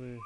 Oui.